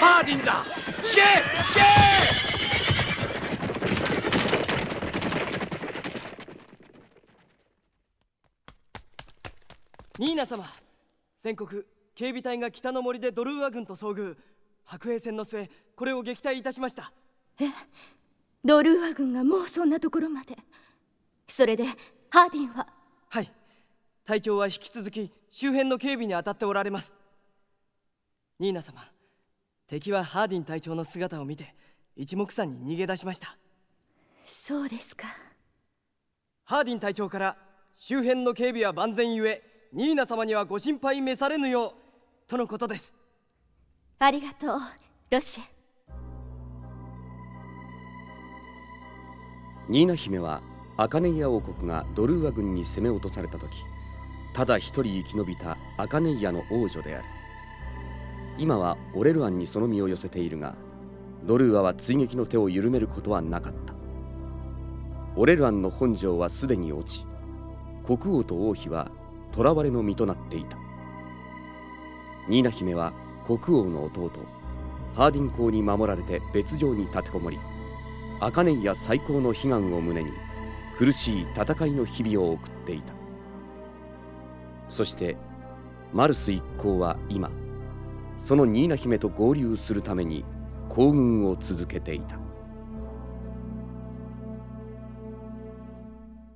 ハーディンだ。引け引け。ニーナ様宣告警備隊が北の森でドルーア軍と遭遇。白兵戦の末これを撃退いたしました。ドルーア軍がもうそんなところまで。それでハーディンは？はい。隊長は引き続き周辺の警備に当たっておられます。ニーナ様敵はハーディン隊長の姿を見て一目散に逃げ出しました。そうですか。ハーディン隊長から周辺の警備は万全ゆえニーナ様にはご心配召されぬようとのことです。ありがとうロシェニーナ姫はアカネイア王国がドルーア軍に攻め落とされた時ただ一人生き延びたアカネイアの王女である今はオレルアンにその身を寄せているがドルーアは追撃の手を緩めることはなかった。オレルアンの本城はすでに落ち国王と王妃は囚われの身となっていた。ニーナ姫は国王の弟ハーディン公に守られて別城に立てこもりアカネイア最高の悲願を胸に苦しい戦いの日々を送っていた。そしてマルス一行は今そのニーナ姫と合流するために行軍を続けていた。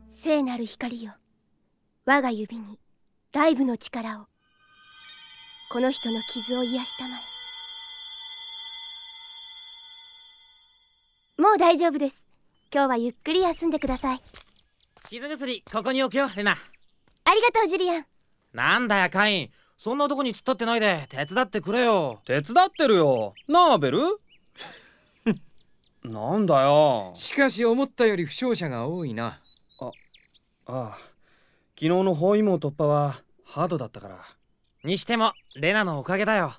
聖なる光よ。我が指にライブの力を。この人の傷を癒したまえ。もう大丈夫です。今日はゆっくり休んでください。傷薬ここに置くよレナ。ありがとうジュリアン。なんだよカインそんなとこに突っ立ってないで手伝ってくれよ。手伝ってるよ。なあベル？なんだよ。しかし思ったより負傷者が多いな。ああ昨日の包囲網突破はハードだったから。にしてもレナのおかげだよ。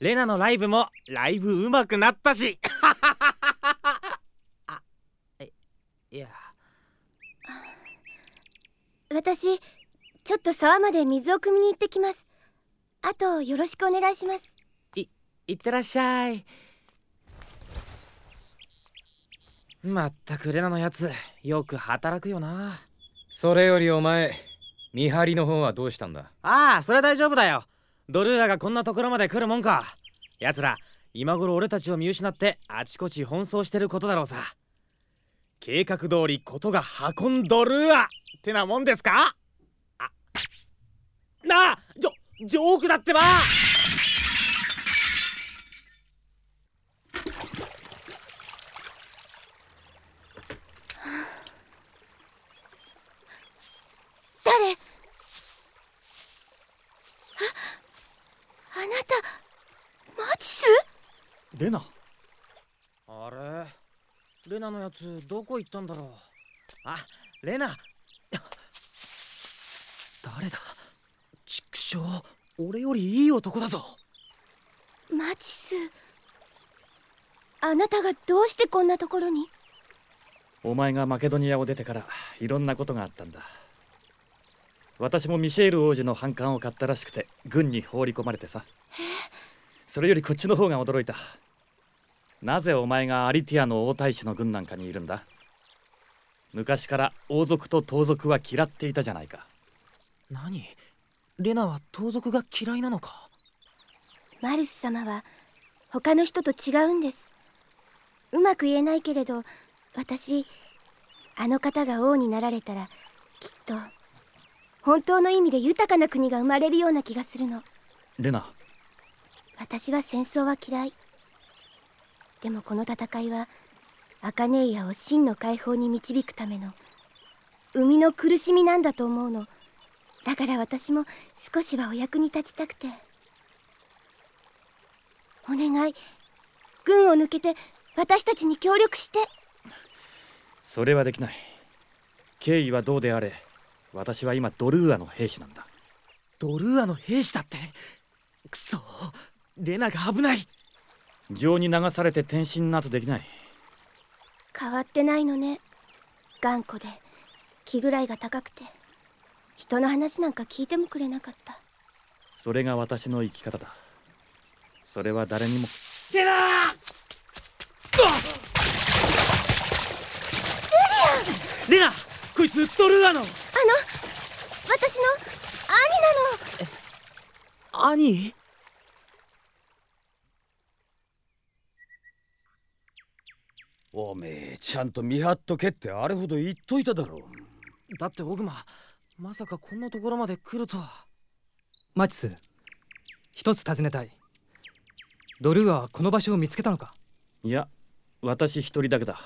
レナのライブもライブ上手くなったし。あいいや。私ちょっと沢まで水を汲みに行ってきます。あとよろしくお願いします。いいってらっしゃい。まったくレナのやつよく働くよな。それよりお前見張りの方はどうしたんだ？ああそれは大丈夫だよ。ドルーラがこんなところまで来るもんか。奴ら今頃俺たちを見失ってあちこち奔走してることだろうさ。計画通りことが運んどるわ。ってなもんですか？ジョークだってば！誰？ああなたマチス？レナ。あれ？レナのやつどこ行ったんだろう？あレナ。誰だ？畜生俺よりいい男だぞ。マチスあなたがどうしてこんなところに？お前がマケドニアを出てからいろんなことがあったんだ。私もミシェール王子の反感を買ったらしくて軍に放り込まれてさ。それよりこっちの方が驚いた。なぜお前がアリティアの王太子の軍なんかにいるんだ？昔から王族と盗賊は嫌っていたじゃないか。何？レナは盗賊が嫌いなのか？マルス様は他の人と違うんです。うまく言えないけれど私あの方が王になられたらきっと本当の意味で豊かな国が生まれるような気がするの。レナ。私は戦争は嫌い。でもこの戦いはアカネイアを真の解放に導くための生みの苦しみなんだと思うのだから私も少しはお役に立ちたくて。お願い。軍を抜けて私たちに協力して。それはできない。経緯はどうであれ私は今ドルーアの兵士なんだ。ドルーアの兵士だって？くそレナが危ない。情に流されて転身などできない。変わってないのね。頑固で気ぐらいが高くて人の話なんか聞いてもくれなかった。それが私の生き方だ。それは誰にも。ジュリアン！レナこいつドルーアの？あの私の兄なの。兄？おめえちゃんと見張っとけってあれほど言っといただろう。だってオグマまさかこんなところまで来るとは。マチス一つ尋ねたい。ドルーアはこの場所を見つけたのか？いや私一人だけだ。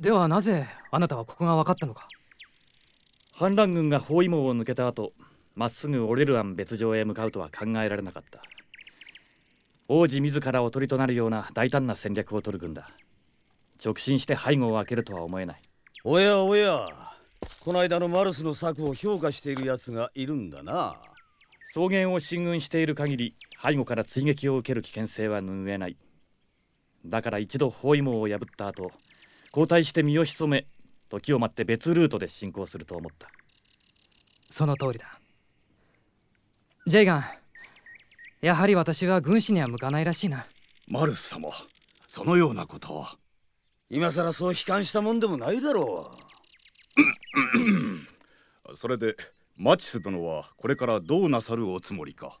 ではなぜあなたはここが分かったのか？反乱軍が包囲網を抜けた後まっすぐオレルアン別城へ向かうとは考えられなかった。王子自らおとりとなるような大胆な戦略を取る軍だ。直進して背後を開けるとは思えない。おやおやこの間のマルスの策を評価している奴がいるんだな。草原を進軍している限り背後から追撃を受ける危険性は拭えない。だから一度包囲網を破った後交代して身を潜め時を待って別ルートで進行すると思った。その通りだ。ジェイガンやはり私は軍師には向かないらしいな。マルス様そのようなことは今さらそう悲観したもんでもないだろそれでマチス殿はこれからどうなさるおつもりか？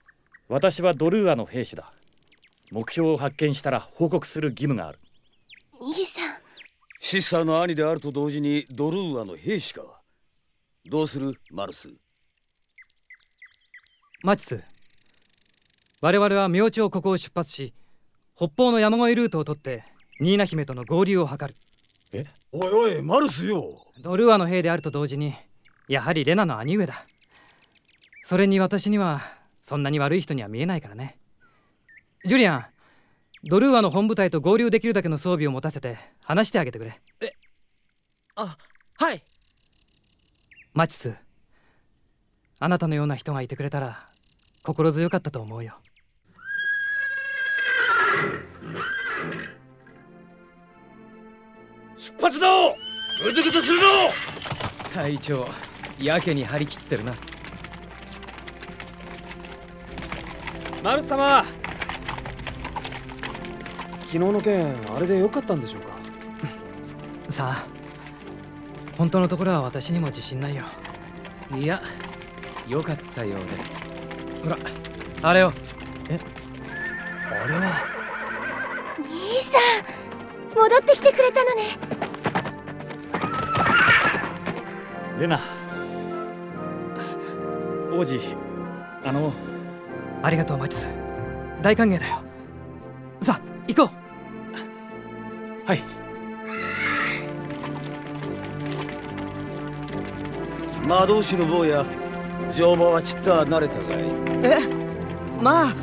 私はドルーアの兵士だ。目標を発見したら報告する義務がある。兄さん。シッサーの兄であると同時にドルーアの兵士か？どうするマルス？マチス。我々は明朝ここを出発し北方の山越えルートを取ってニーナ姫との合流を図る。おいおいマルスよドルーアの兵であると同時にやはりレナの兄上だ。それに私にはそんなに悪い人には見えないからね。ジュリアンドルーアの本部隊と合流できるだけの装備を持たせて話してあげてくれ。あはい。マチスあなたのような人がいてくれたら心強かったと思うよ。出発だぐずぐずするの隊長やけに張り切ってるな。マルス様！昨日の件あれでよかったんでしょうか？さあ本当のところは私にも自信ないよ。いや良かったようです。ほらあれを。あれは兄さん戻ってきてくれたのねレナ。王子あのありがとうマチス。大歓迎だよ。さあ行こう。はい。魔導士の坊や乗馬はちった慣れたかい？えまあ。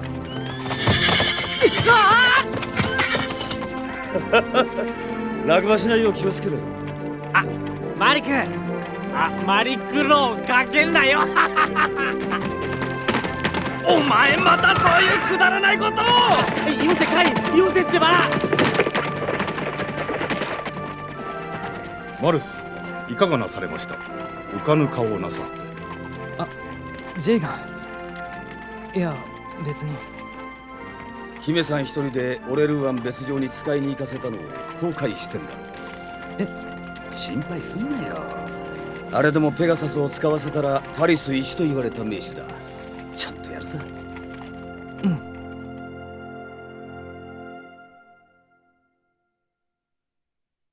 落馬しないよう気をつけろ。マリクあマリクローかけんなよ。お前またそういうくだらないことを！よせかいよせってばマルス様いかがなされました？浮かぬ顔をなさって。ジェイガン。いや別に。姫さん一人でオレル湾別城に使いに行かせたのを後悔してんだろえ？心配すんなよあれでもペガサスを使わせたらタリス石と言われた名手だ。ちゃんとやるさ